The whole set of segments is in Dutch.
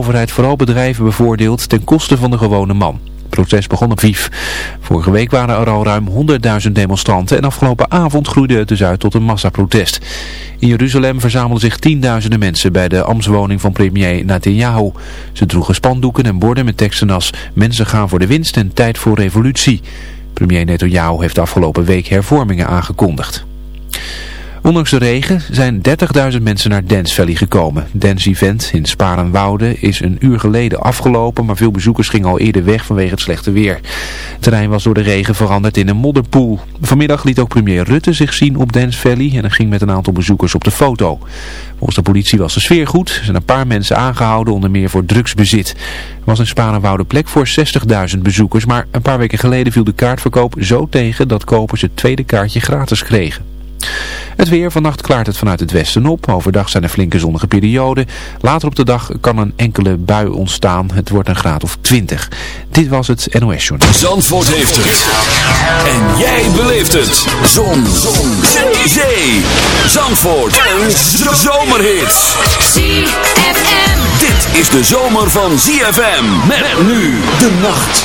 Overheid vooral bedrijven bevoordeelt ten koste van de gewone man. Het protest begon op Vief. Vorige week waren er al ruim 100.000 demonstranten en afgelopen avond groeide het dus uit tot een massaprotest. In Jeruzalem verzamelden zich tienduizenden mensen bij de ambtswoning van premier Netanyahu. Ze droegen spandoeken en borden met teksten als mensen gaan voor de winst en tijd voor revolutie. Premier Netanyahu heeft afgelopen week hervormingen aangekondigd. Ondanks de regen zijn 30.000 mensen naar Dance Valley gekomen. Dance Event in Sparenwoude is een uur geleden afgelopen, maar veel bezoekers gingen al eerder weg vanwege het slechte weer. Het terrein was door de regen veranderd in een modderpoel. Vanmiddag liet ook premier Rutte zich zien op Dance Valley en ging met een aantal bezoekers op de foto. Volgens de politie was de sfeer goed. Er zijn een paar mensen aangehouden, onder meer voor drugsbezit. Er was in Sparenwoude plek voor 60.000 bezoekers, maar een paar weken geleden viel de kaartverkoop zo tegen dat kopers het tweede kaartje gratis kregen. Het weer, vannacht klaart het vanuit het westen op. Overdag zijn er flinke zonnige perioden. Later op de dag kan een enkele bui ontstaan. Het wordt een graad of 20. Dit was het NOS Journal. Zandvoort heeft het. En jij beleeft het. Zon. Zon. Zee. Zandvoort. Een zomerhit. ZFM. Dit is de zomer van ZFM. Met nu de nacht.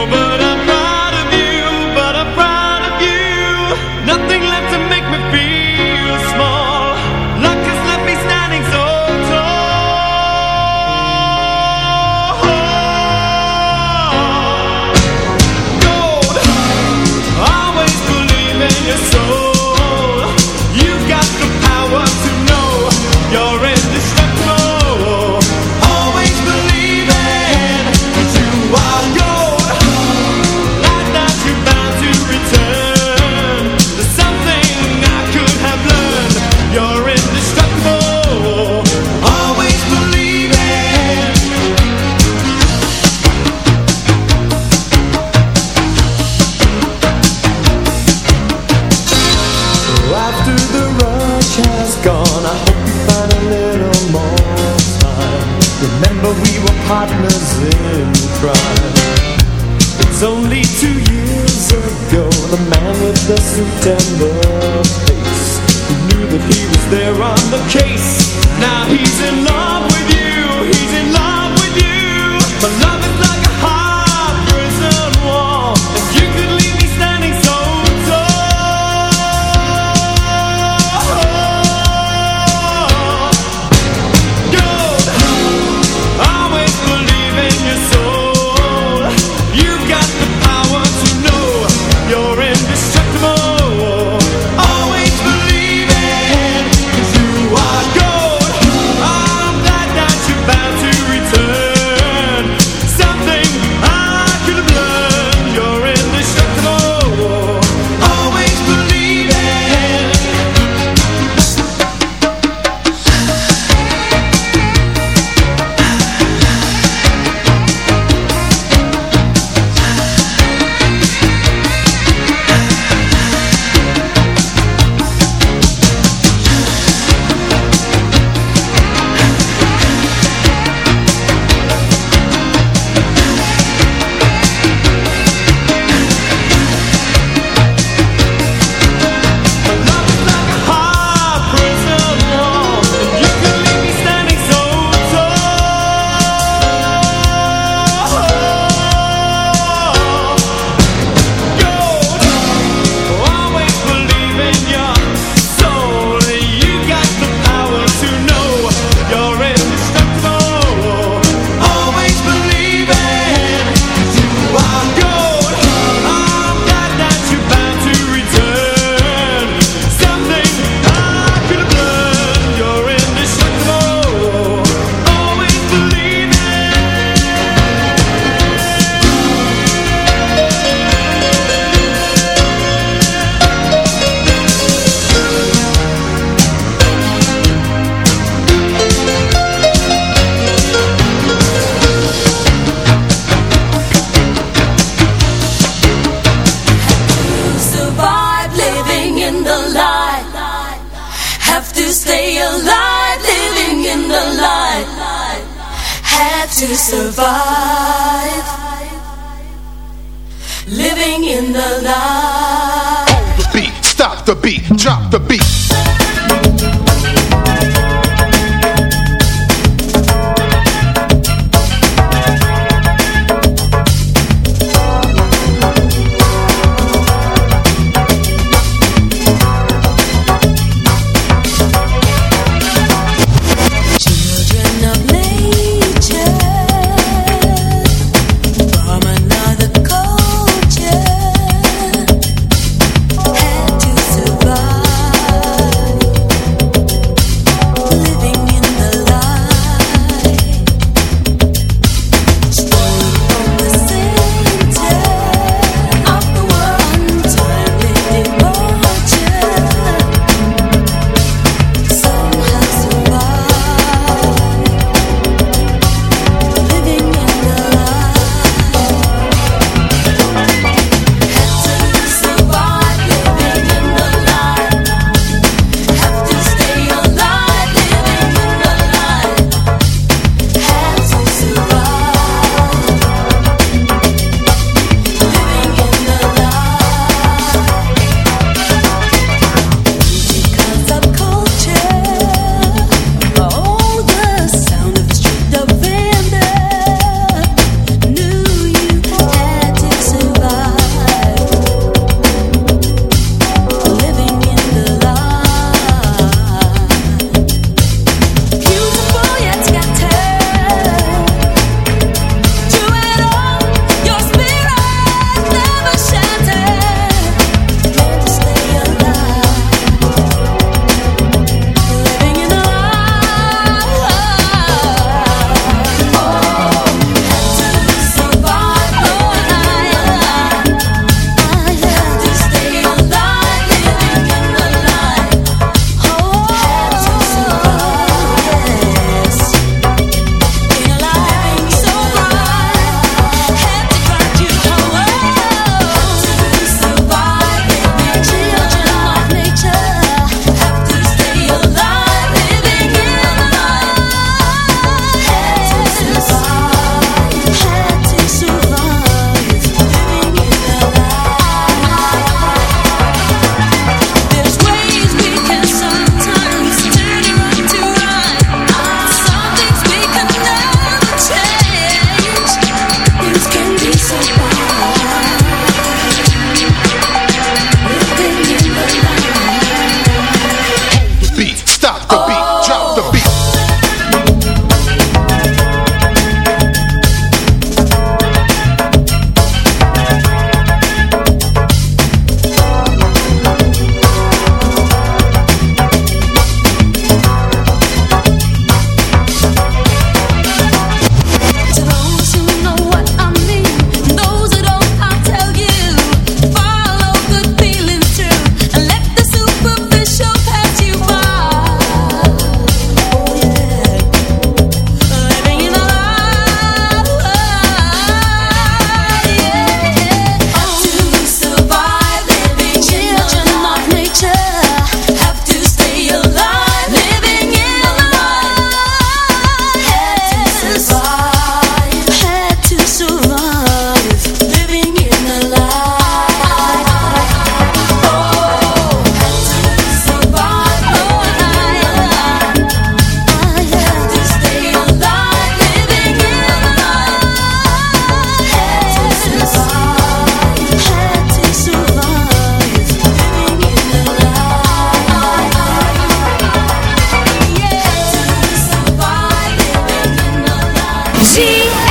G.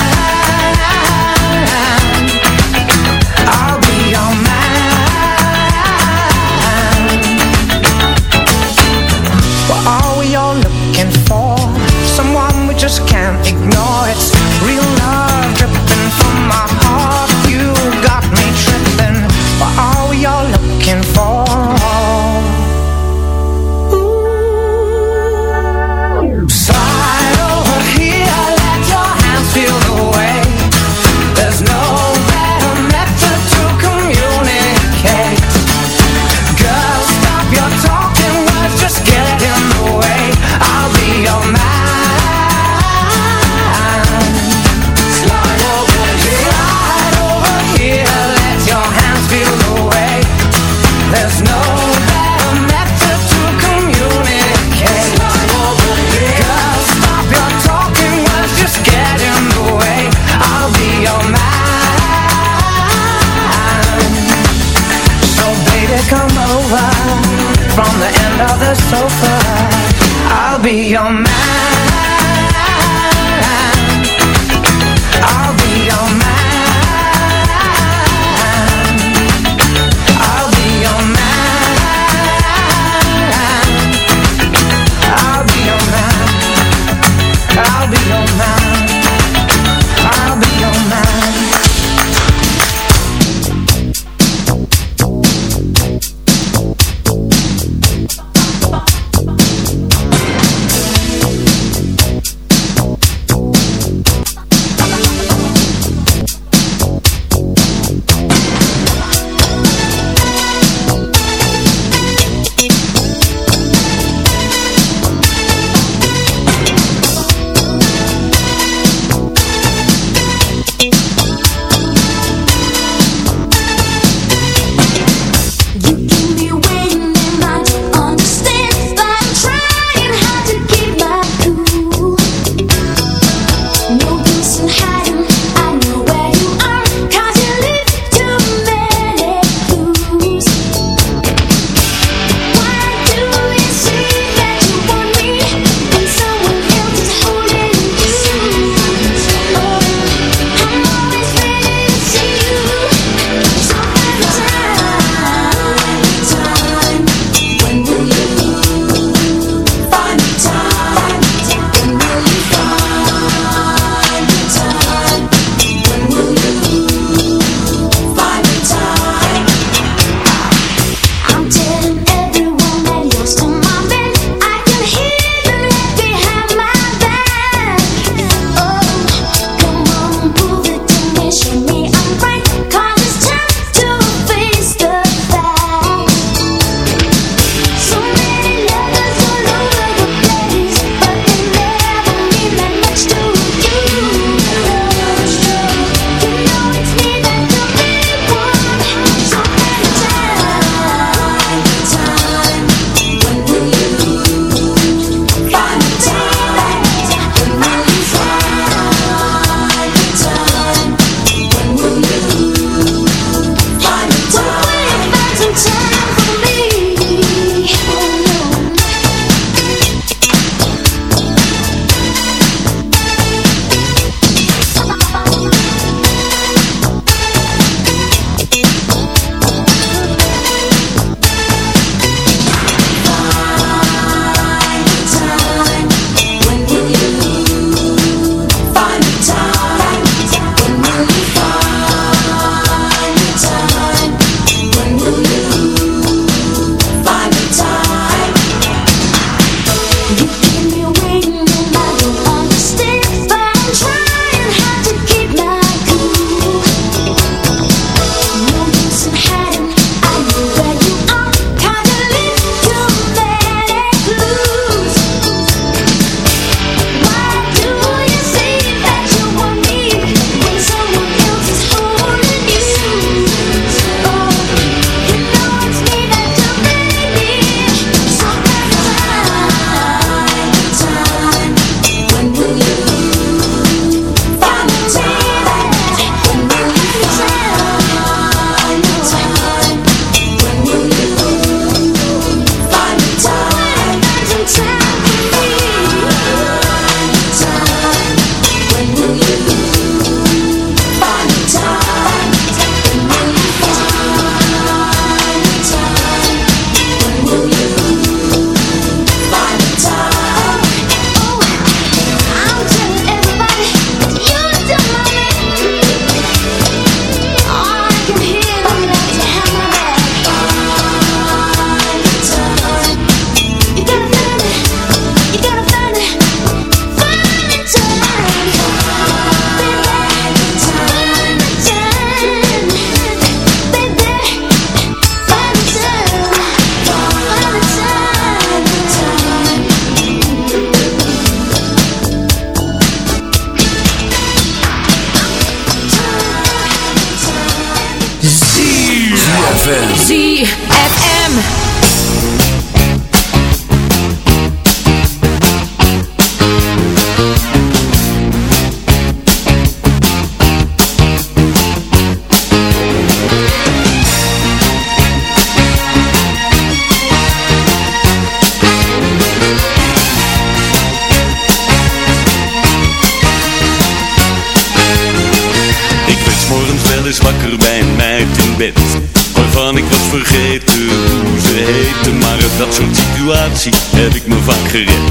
들게.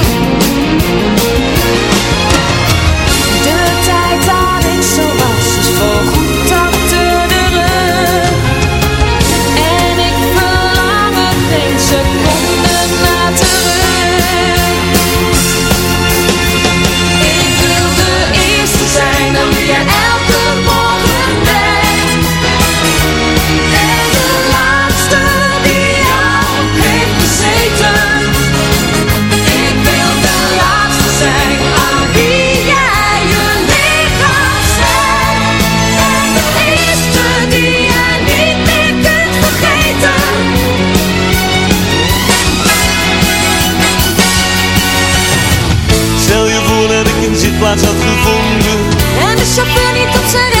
你总是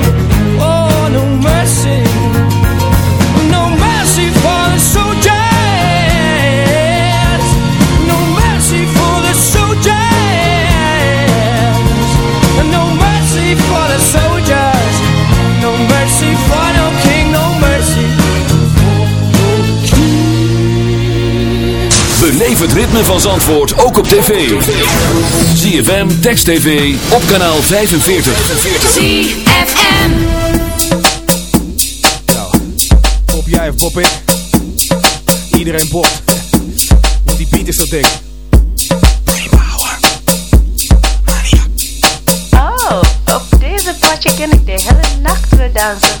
Ritme van Zandvoort ook op tv. ZFM, Text TV, op kanaal 45. ZFM. Pop jij of pop ik? Iedereen popt. Want die beat is zo dik. Oh, op deze potje ken ik de hele nacht weer dansen.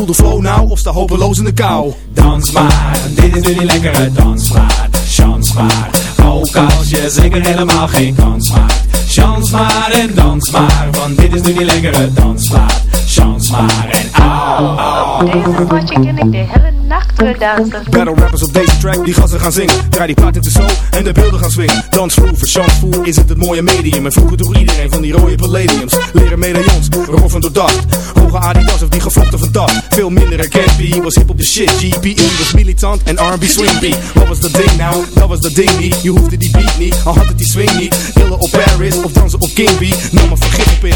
Voel de flow nou of sta hopeloos in de kou. Dans maar, dit is nu die lekkere dansmaat. Chans maar, ook als je zeker helemaal geen kans maakt. Chans maar en dans maar, want dit is nu die lekkere dansmaat. Chans maar en au, au. Deze potje ken ik de hele nacht weer dansen. Battle rappers op deze track, die gassen gaan zingen. Draai die plaat in de show en de beelden gaan swingen. Dansvloer, verchansvoer is het het mooie medium. En vroeger door iedereen van die rode palladiums. Leren medaillons, roffen door dacht. Hoge Adidas of die gevlochten van dag. Veel minder herkend, B was hip op de shit. GPE was militant en R&B swing. Wat was dat ding nou? Dat was dat ding niet. Je hoefde die beat niet, al had het die swing niet. Illen op Paris of dansen op King B. Nam maar vergif op in.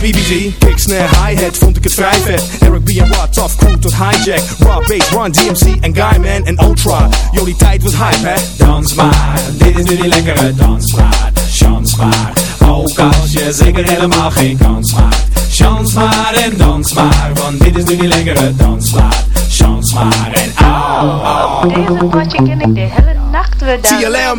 BBG, kick, snare, hi-hat vond ik het vrij vet. Eric B en Rod, tough crew tot hijack. Raw bass, Run DMC en Guyman en Ultra. Die tijd was hype, hè? Dans maar, dit is nu die lekkere dansmaat. Chans maar, ook als je zeker helemaal geen kans. Chans maar en dans maar, want dit is nu die lekkere dansmaat. Chans maar en au, au. Deze potje ken ik de hele nacht weer dansen.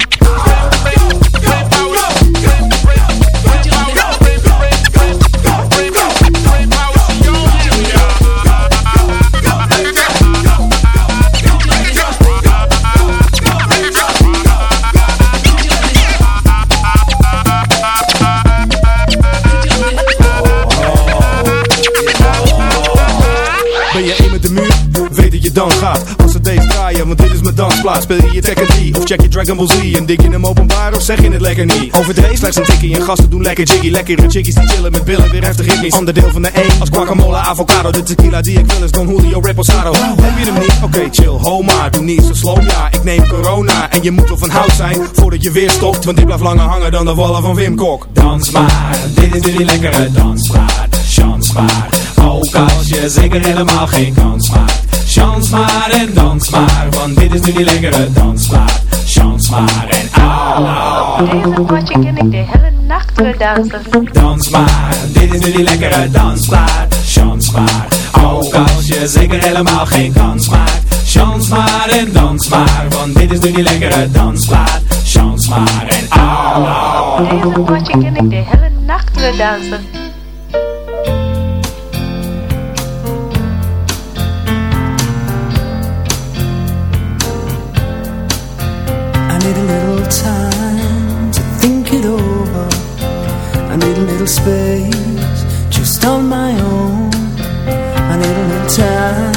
want dit is mijn dansplaats. Speel je je Tekken D of check je Dragon Ball Z. En dik je hem openbaar of zeg je het lekker niet? Overdreven slechts een tikkie en gasten doen lekker jiggy. Lekkere chickies die chillen met billen, weer heftig ik niet. Van de E als guacamole, avocado. De tequila die ik wil is Don Julio Reposado. Heb je hem niet? Oké, chill, ho maar. Doe niet zo slow, ja. Ik neem corona en je moet wel van hout zijn voordat je weer stopt. Want ik blijf langer hangen dan de wallen van Wim Kok. Dans maar, dit is jullie lekkere dansplaat. Chance maar, ook als je zeker helemaal geen kans maakt. Chans maar en dans maar, want dit is nu die lekkere dansmaat. Chans maar en au, au. Deze potje ken ik de hele nacht gedansen. Dans maar, dit is nu die lekkere dansmaat. Chans maar, ook als je zeker helemaal geen kans maakt. Maar en dans maar, want dit is nu die lekkere dansplaat. Chans maar en au, au. Deze potje ken ik de hele nacht gedansen. space just on my own. I need a little time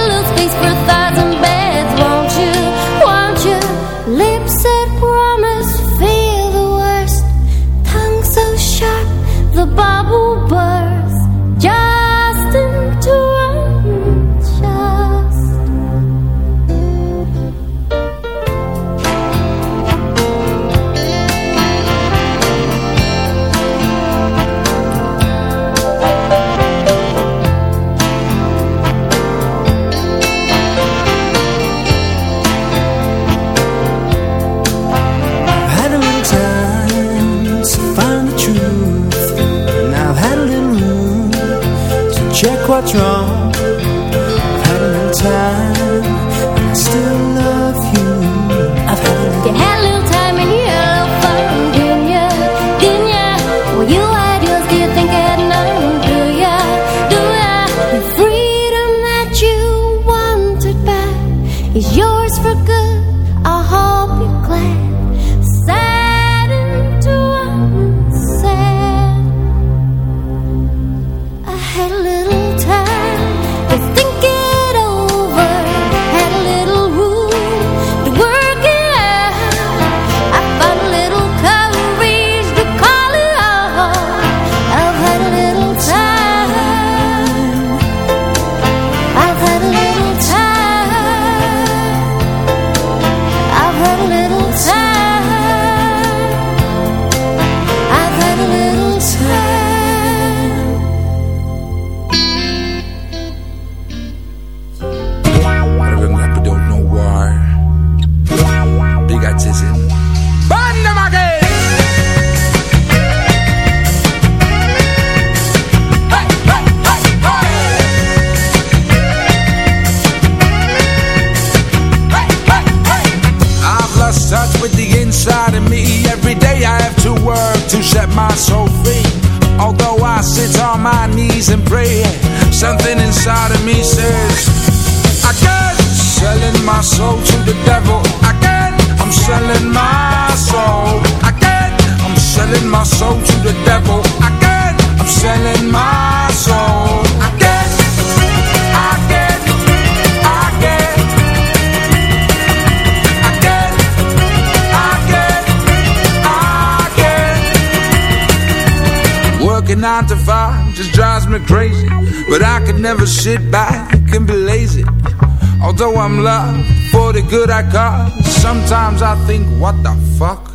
good I got Sometimes I think, what the fuck?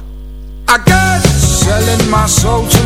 I got selling my soul to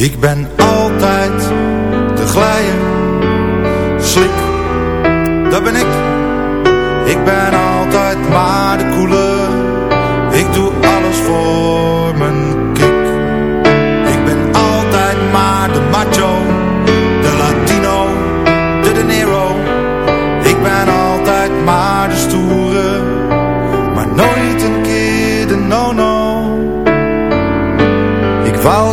Ik ben altijd de glijer, slik, dat ben ik. Ik ben altijd maar de koele, ik doe alles voor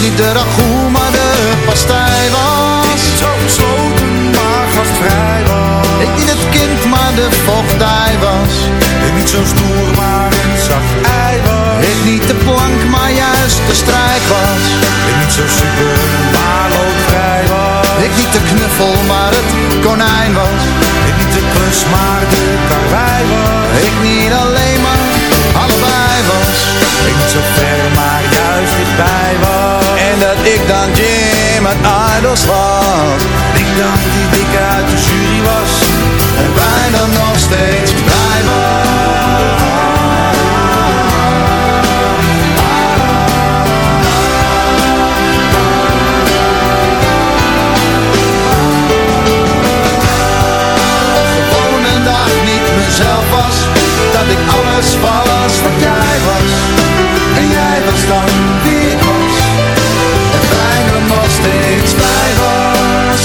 niet de ragout, maar de pastij was Ik niet zo gesloten, maar gastvrij was ik niet het kind, maar de vochtdij was. Ik niet zo stoer, maar een zacht ei was. Ik niet de plank, maar juist de strijk was. Ik niet zo super, maar loodvrij was. Ik niet de knuffel, maar het konijn was. Ik niet de klus, maar de karwei was. Ik niet alleen, ik dan Jim uit Idols was. Ik dan die dikke uit de jury was. En bijna nog steeds blij Gewoon een dag niet mezelf was Dat ik alles was wat jij was En jij was dan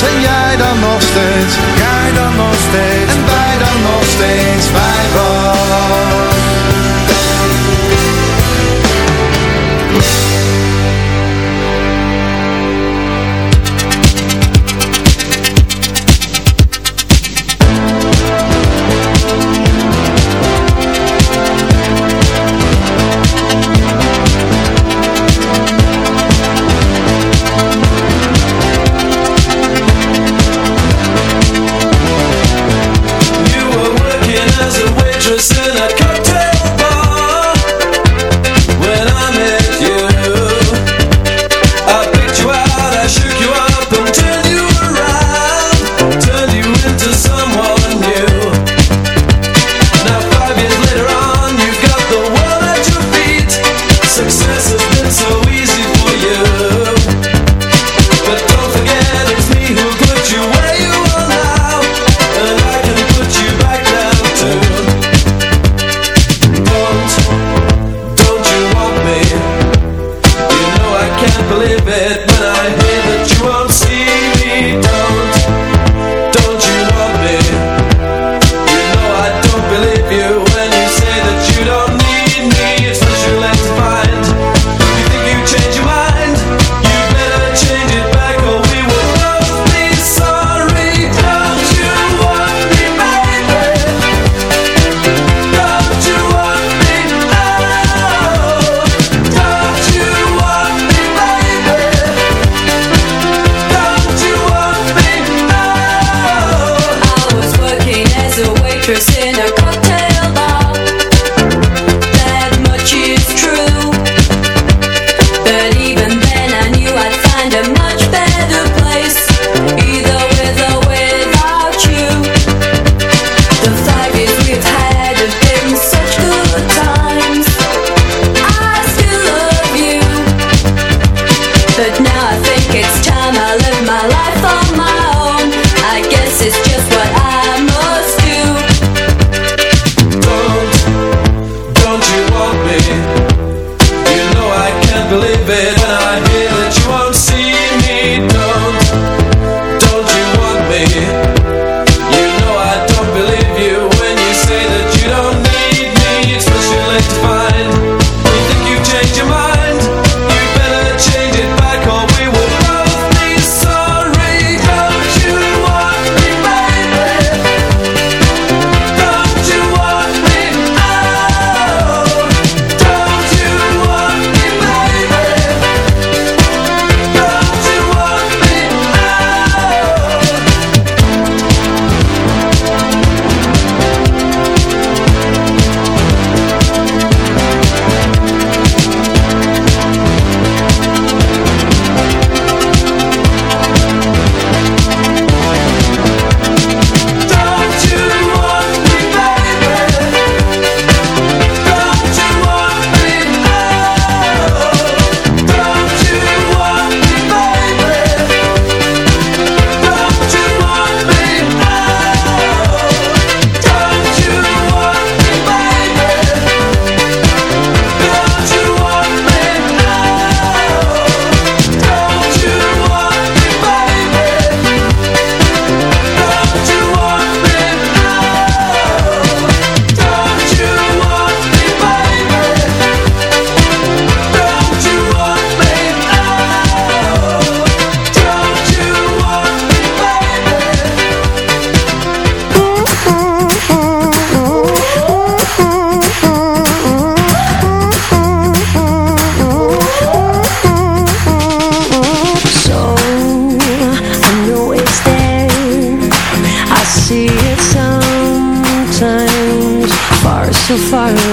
En jij dan nog steeds? Jij dan nog steeds. En wij dan nog steeds. Bij was so far away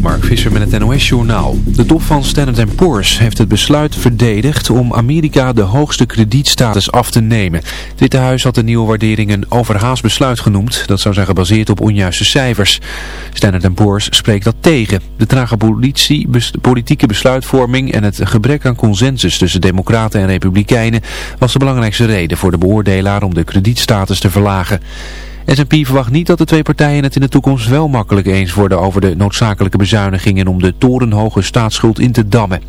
Mark Visser met het NOS-journaal. De top van Standard Poor's heeft het besluit verdedigd om Amerika de hoogste kredietstatus af te nemen. Het Witte Huis had de nieuwe waardering een overhaast besluit genoemd. Dat zou zijn gebaseerd op onjuiste cijfers. Standard Poor's spreekt dat tegen. De trage politieke besluitvorming en het gebrek aan consensus tussen democraten en republikeinen was de belangrijkste reden voor de beoordelaar om de kredietstatus te verlagen. S&P verwacht niet dat de twee partijen het in de toekomst wel makkelijk eens worden over de noodzakelijke bezuinigingen om de torenhoge staatsschuld in te dammen.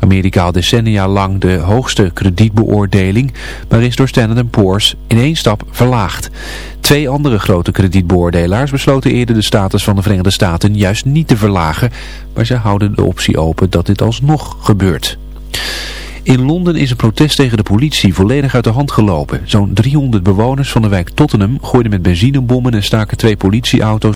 Amerika had decennia lang de hoogste kredietbeoordeling, maar is door Standard Poor's in één stap verlaagd. Twee andere grote kredietbeoordelaars besloten eerder de status van de Verenigde Staten juist niet te verlagen, maar ze houden de optie open dat dit alsnog gebeurt. In Londen is een protest tegen de politie volledig uit de hand gelopen. Zo'n 300 bewoners van de wijk Tottenham gooiden met benzinebommen en staken twee politieauto's